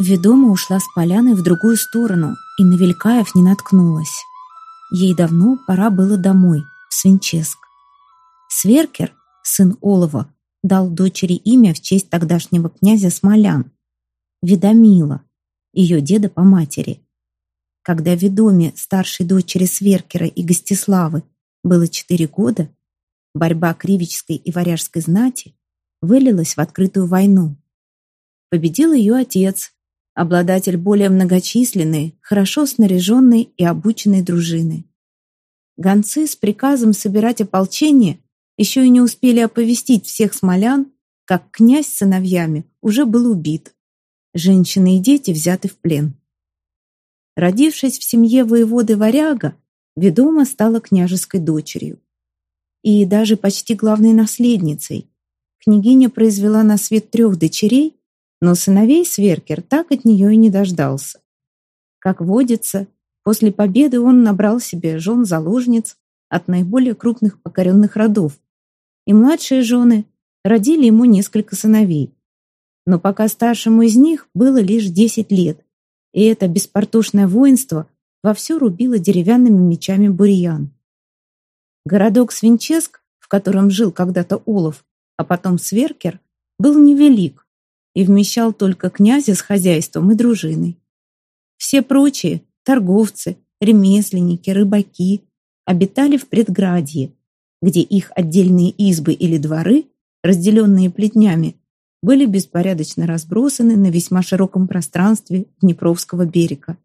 Ведома ушла с поляны в другую сторону и на Велькаев не наткнулась. Ей давно пора было домой, в Свинческ. Сверкер, сын Олова, дал дочери имя в честь тогдашнего князя Смолян, Ведомила, ее деда по матери. Когда Ведоме, старшей дочери Сверкера и Гостиславы, было четыре года, борьба Кривичской и Варяжской знати вылилась в открытую войну. Победил ее отец, обладатель более многочисленной, хорошо снаряженной и обученной дружины. Гонцы с приказом собирать ополчение еще и не успели оповестить всех смолян, как князь с сыновьями уже был убит. Женщины и дети взяты в плен. Родившись в семье воеводы Варяга, ведома стала княжеской дочерью. И даже почти главной наследницей. Княгиня произвела на свет трех дочерей но сыновей Сверкер так от нее и не дождался. Как водится, после победы он набрал себе жен-заложниц от наиболее крупных покоренных родов, и младшие жены родили ему несколько сыновей. Но пока старшему из них было лишь 10 лет, и это беспортушное воинство вовсю рубило деревянными мечами бурьян. Городок Свинческ, в котором жил когда-то Олов, а потом Сверкер, был невелик, и вмещал только князя с хозяйством и дружиной. Все прочие – торговцы, ремесленники, рыбаки – обитали в предградье, где их отдельные избы или дворы, разделенные плетнями, были беспорядочно разбросаны на весьма широком пространстве Днепровского берега.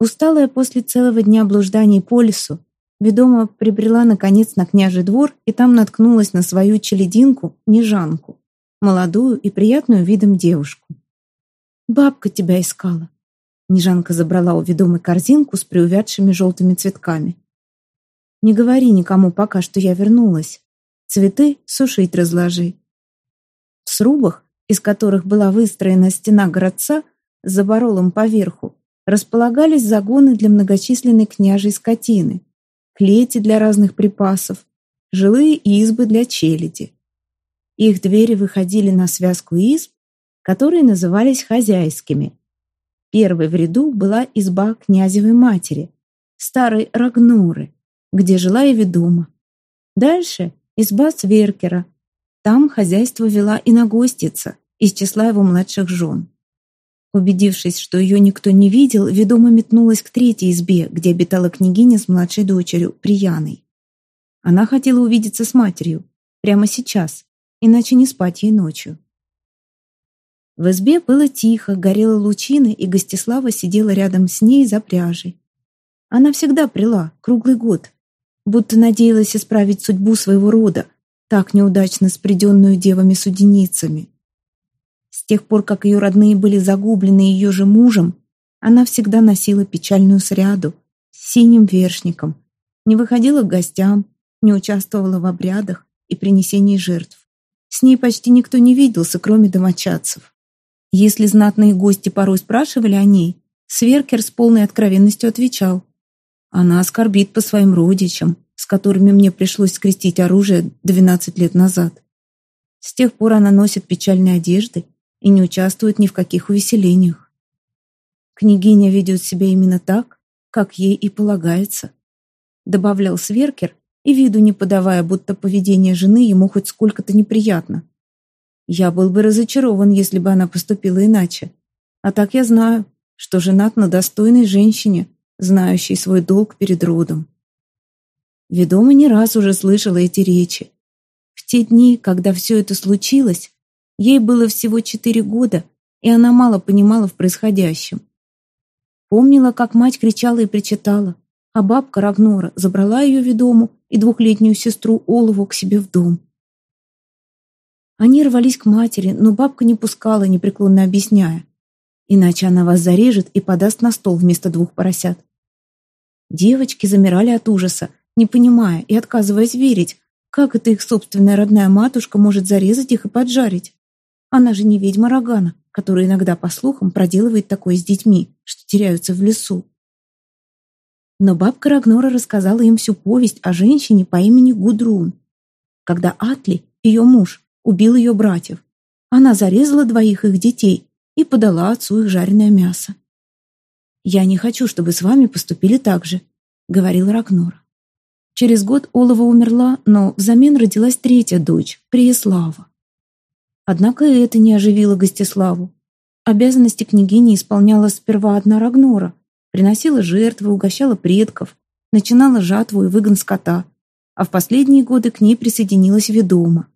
Усталая после целого дня блужданий по лесу, ведома прибрела наконец на княжий двор и там наткнулась на свою челединку Нежанку молодую и приятную видом девушку. «Бабка тебя искала». Нежанка забрала у ведомой корзинку с приувядшими желтыми цветками. «Не говори никому пока, что я вернулась. Цветы сушить разложи». В срубах, из которых была выстроена стена городца с заборолом поверху, располагались загоны для многочисленной княжей скотины, клети для разных припасов, жилые избы для челяди. Их двери выходили на связку изб, которые назывались хозяйскими. Первой в ряду была изба князевой матери, старой Рагнуры, где жила и ведома. Дальше изба Сверкера. Там хозяйство вела и нагостица из числа его младших жен. Убедившись, что ее никто не видел, ведома метнулась к третьей избе, где обитала княгиня с младшей дочерью, Прияной. Она хотела увидеться с матерью прямо сейчас, иначе не спать ей ночью. В избе было тихо, горела лучина, и Гостислава сидела рядом с ней за пряжей. Она всегда прила, круглый год, будто надеялась исправить судьбу своего рода, так неудачно спреденную девами-суденицами. С тех пор, как ее родные были загублены ее же мужем, она всегда носила печальную сряду с синим вершником, не выходила к гостям, не участвовала в обрядах и принесении жертв. С ней почти никто не виделся, кроме домочадцев. Если знатные гости порой спрашивали о ней, Сверкер с полной откровенностью отвечал. Она оскорбит по своим родичам, с которыми мне пришлось скрестить оружие 12 лет назад. С тех пор она носит печальные одежды и не участвует ни в каких увеселениях. Княгиня ведет себя именно так, как ей и полагается, добавлял Сверкер, и виду не подавая, будто поведение жены ему хоть сколько-то неприятно. Я был бы разочарован, если бы она поступила иначе. А так я знаю, что женат на достойной женщине, знающей свой долг перед родом. Ведома не раз уже слышала эти речи. В те дни, когда все это случилось, ей было всего четыре года, и она мало понимала в происходящем. Помнила, как мать кричала и причитала, а бабка Рагнора забрала ее ведому и двухлетнюю сестру Олову к себе в дом. Они рвались к матери, но бабка не пускала, непреклонно объясняя. Иначе она вас зарежет и подаст на стол вместо двух поросят. Девочки замирали от ужаса, не понимая и отказываясь верить, как это их собственная родная матушка может зарезать их и поджарить. Она же не ведьма Рогана, которая иногда, по слухам, проделывает такое с детьми, что теряются в лесу. Но бабка Рагнора рассказала им всю повесть о женщине по имени Гудрун. Когда Атли, ее муж, убил ее братьев, она зарезала двоих их детей и подала отцу их жареное мясо. «Я не хочу, чтобы с вами поступили так же», — говорил Рагнор. Через год Олова умерла, но взамен родилась третья дочь, Преяслава. Однако и это не оживило Гостиславу. Обязанности княгини исполняла сперва одна Рагнора, приносила жертвы, угощала предков, начинала жатву и выгон скота, а в последние годы к ней присоединилась ведома.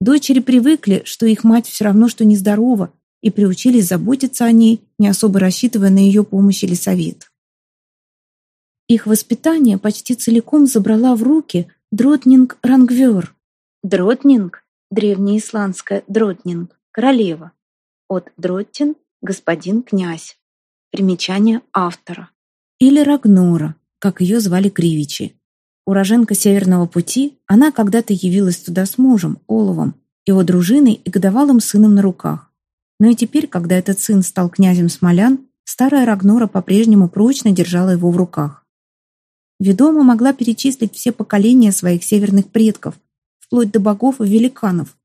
Дочери привыкли, что их мать все равно, что нездорова, и приучились заботиться о ней, не особо рассчитывая на ее помощь или совет. Их воспитание почти целиком забрала в руки Дротнинг Рангвер. Дротнинг – древнеисландская Дротнинг, королева. От Дроттин – господин князь. Примечание автора. Или Рагнора, как ее звали Кривичи. Уроженка Северного пути, она когда-то явилась туда с мужем, Олавом, его дружиной и годовалым сыном на руках. Но и теперь, когда этот сын стал князем Смолян, старая Рагнора по-прежнему прочно держала его в руках. Ведома могла перечислить все поколения своих северных предков, вплоть до богов и великанов.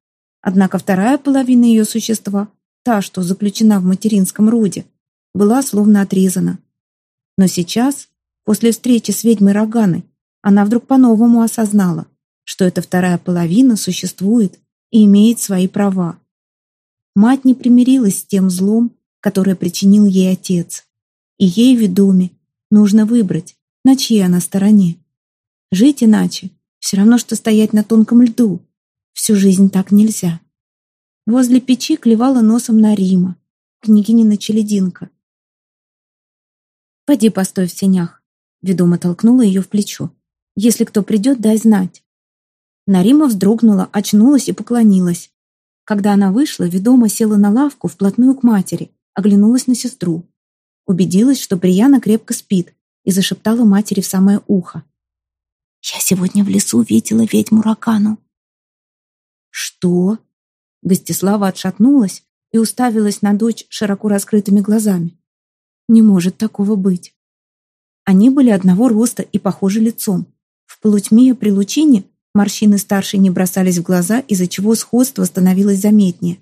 Однако вторая половина ее существа, та, что заключена в материнском роде, была словно отрезана. Но сейчас, после встречи с ведьмой Роганой, она вдруг по-новому осознала, что эта вторая половина существует и имеет свои права. Мать не примирилась с тем злом, которое причинил ей отец. И ей, ведоме, нужно выбрать, на чьей она стороне. Жить иначе все равно, что стоять на тонком льду. Всю жизнь так нельзя. Возле печи клевала носом на Рима, княгинина Челединка. «Пойди постой в сенях», — ведомо толкнула ее в плечо. Если кто придет, дай знать». Нарима вздрогнула, очнулась и поклонилась. Когда она вышла, ведома села на лавку вплотную к матери, оглянулась на сестру. Убедилась, что Прияна крепко спит, и зашептала матери в самое ухо. «Я сегодня в лесу видела ведьму Ракану». «Что?» Гостислава отшатнулась и уставилась на дочь широко раскрытыми глазами. «Не может такого быть». Они были одного роста и похожи лицом. В полутьме при лучине морщины старшей не бросались в глаза, из-за чего сходство становилось заметнее.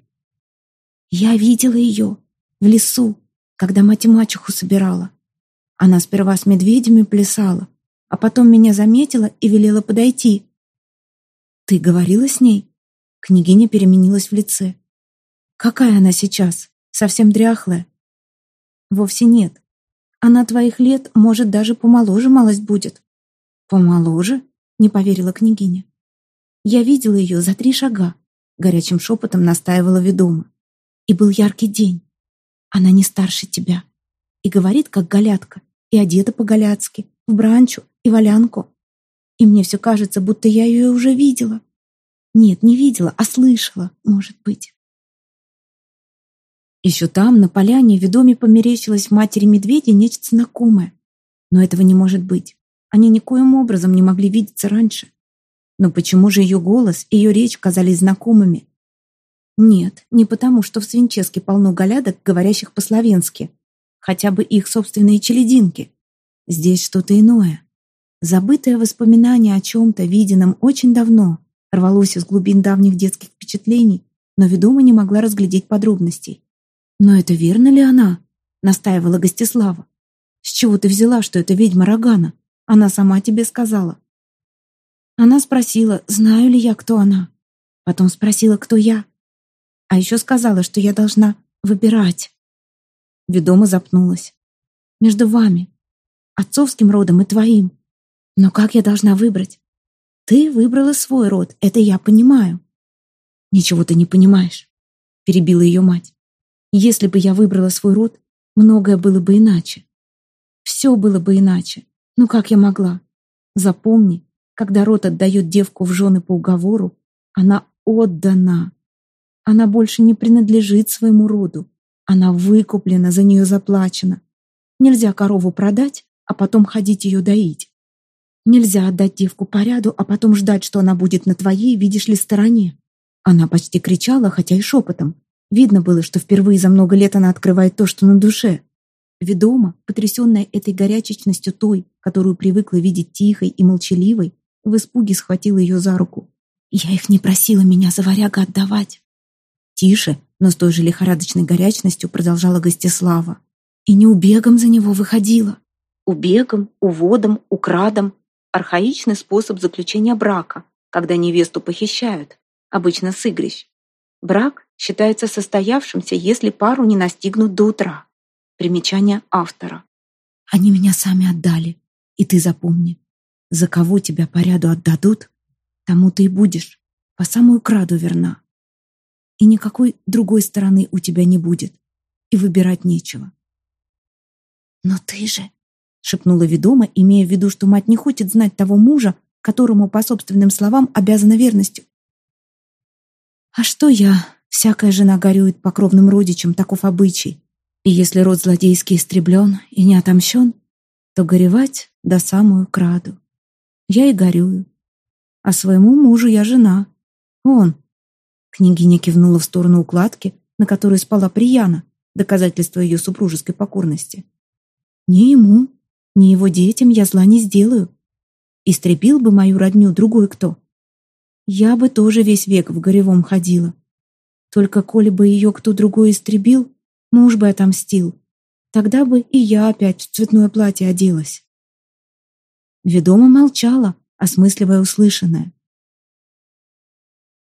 «Я видела ее в лесу, когда мать мачеху собирала. Она сперва с медведями плясала, а потом меня заметила и велела подойти. «Ты говорила с ней?» Княгиня переменилась в лице. «Какая она сейчас? Совсем дряхлая?» «Вовсе нет. Она твоих лет, может, даже помоложе малость будет. «Помоложе?» — не поверила княгиня. «Я видела ее за три шага», — горячим шепотом настаивала ведома. «И был яркий день. Она не старше тебя. И говорит, как галятка, и одета по-галяцки, в бранчу и валянку. И мне все кажется, будто я ее уже видела. Нет, не видела, а слышала, может быть». Еще там, на поляне, ведоме померещилось матери медведя нечто знакомое. Но этого не может быть. Они никоим образом не могли видеться раньше. Но почему же ее голос и ее речь казались знакомыми? Нет, не потому, что в Свинческе полно галядок, говорящих по-словенски. Хотя бы их собственные челединки. Здесь что-то иное. Забытое воспоминание о чем-то, виденном очень давно, рвалось из глубин давних детских впечатлений, но ведома не могла разглядеть подробностей. «Но это верно ли она?» — настаивала Гостислава. «С чего ты взяла, что это ведьма Рогана?» Она сама тебе сказала. Она спросила, знаю ли я, кто она. Потом спросила, кто я. А еще сказала, что я должна выбирать. Ведома запнулась. Между вами, отцовским родом и твоим. Но как я должна выбрать? Ты выбрала свой род, это я понимаю. Ничего ты не понимаешь, перебила ее мать. Если бы я выбрала свой род, многое было бы иначе. Все было бы иначе. Ну как я могла? Запомни, когда род отдает девку в жены по уговору, она отдана. Она больше не принадлежит своему роду. Она выкуплена, за нее заплачено. Нельзя корову продать, а потом ходить ее доить. Нельзя отдать девку по ряду, а потом ждать, что она будет на твоей, видишь ли, стороне. Она почти кричала, хотя и шепотом. Видно было, что впервые за много лет она открывает то, что на душе. Ведома, потрясенная этой горячечностью той, которую привыкла видеть тихой и молчаливой, в испуге схватила ее за руку. «Я их не просила меня за варяга отдавать». «Тише, Но с той же лихорадочной горячностью продолжала Гостислава. И не убегом за него выходила. Убегом, уводом, украдом. Архаичный способ заключения брака, когда невесту похищают, обычно с игрищ. Брак считается состоявшимся, если пару не настигнут до утра. Примечание автора. Они меня сами отдали, и ты запомни. За кого тебя по ряду отдадут, тому ты и будешь, по самую краду верна. И никакой другой стороны у тебя не будет, и выбирать нечего. «Но ты же...» — шепнула ведома, имея в виду, что мать не хочет знать того мужа, которому, по собственным словам, обязана верностью. «А что я? Всякая жена горюет по кровным родичам, таков обычай. И если род злодейский истреблен и не отомщен, то горевать до самую краду. Я и горюю. А своему мужу я жена. Он. Княгиня кивнула в сторону укладки, на которой спала Прияна, доказательство ее супружеской покорности. Ни ему, ни его детям я зла не сделаю. Истребил бы мою родню другой кто. Я бы тоже весь век в горевом ходила. Только коли бы ее кто другой истребил, муж бы отомстил. Тогда бы и я опять в цветное платье оделась. Ведома молчала, осмысливая услышанное.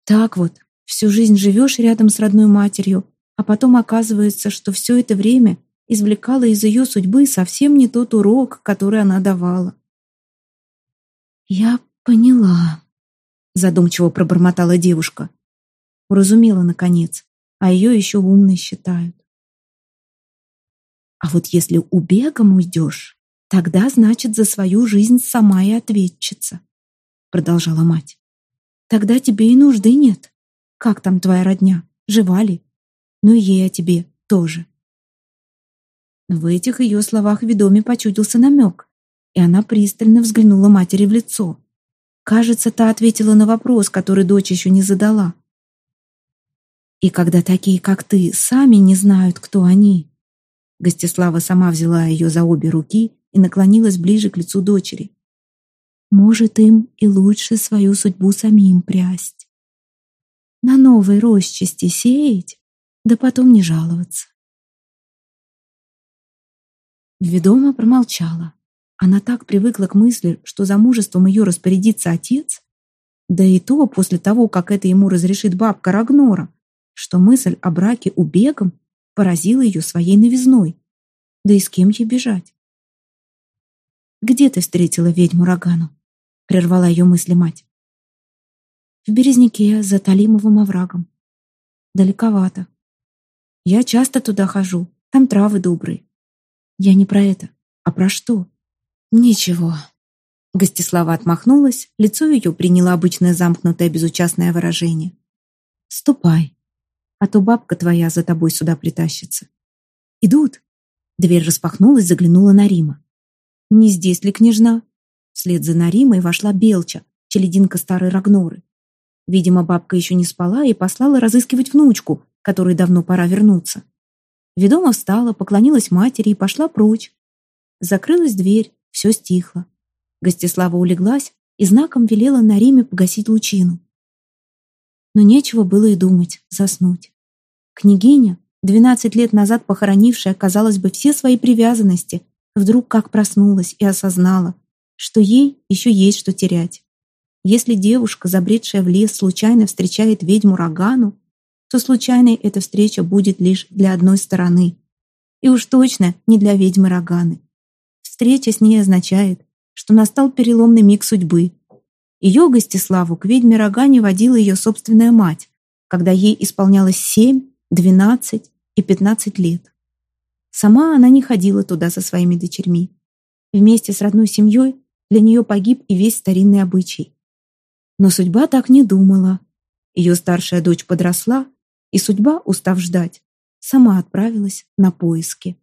Так вот, всю жизнь живешь рядом с родной матерью, а потом оказывается, что все это время извлекала из ее судьбы совсем не тот урок, который она давала. «Я поняла», — задумчиво пробормотала девушка. Уразумела, наконец, а ее еще умной считают. «А вот если убегом уйдешь, тогда, значит, за свою жизнь сама и ответчица», — продолжала мать. «Тогда тебе и нужды нет. Как там твоя родня? Жива ли? Ну и ей о тебе тоже». В этих ее словах ведоме почудился намек, и она пристально взглянула матери в лицо. Кажется, та ответила на вопрос, который дочь еще не задала. «И когда такие, как ты, сами не знают, кто они...» Гостислава сама взяла ее за обе руки и наклонилась ближе к лицу дочери. «Может, им и лучше свою судьбу самим прясть. На новой росчасти сеять, да потом не жаловаться. Ведома промолчала. Она так привыкла к мысли, что замужеством ее распорядится отец, да и то после того, как это ему разрешит бабка Рагнора, что мысль о браке у бегом поразила ее своей новизной. Да и с кем ей бежать? «Где ты встретила ведьму Рогану?» — прервала ее мысли мать. «В Березняке, за Талимовым оврагом. Далековато. Я часто туда хожу, там травы добрые. Я не про это, а про что? Ничего. Гостислава отмахнулась, лицо ее приняло обычное замкнутое безучастное выражение. Ступай, а то бабка твоя за тобой сюда притащится. Идут. Дверь распахнулась, заглянула на Рима. Не здесь ли княжна? Вслед за Наримой вошла Белча, челединка старой Рагноры. Видимо, бабка еще не спала и послала разыскивать внучку, которой давно пора вернуться. Ведома встала, поклонилась матери и пошла прочь. Закрылась дверь, все стихло. Гостислава улеглась и знаком велела на Риме погасить лучину. Но нечего было и думать, заснуть. Княгиня, двенадцать лет назад похоронившая, казалось бы, все свои привязанности, вдруг как проснулась и осознала, что ей еще есть что терять. Если девушка, забредшая в лес, случайно встречает ведьму Рогану, то случайной эта встреча будет лишь для одной стороны. И уж точно не для ведьмы Роганы. Встреча с ней означает, что настал переломный миг судьбы. Ее Гостиславу к ведьме Рогане водила ее собственная мать, когда ей исполнялось семь, двенадцать и пятнадцать лет. Сама она не ходила туда со своими дочерьми. Вместе с родной семьей для нее погиб и весь старинный обычай. Но судьба так не думала. Ее старшая дочь подросла и судьба, устав ждать, сама отправилась на поиски.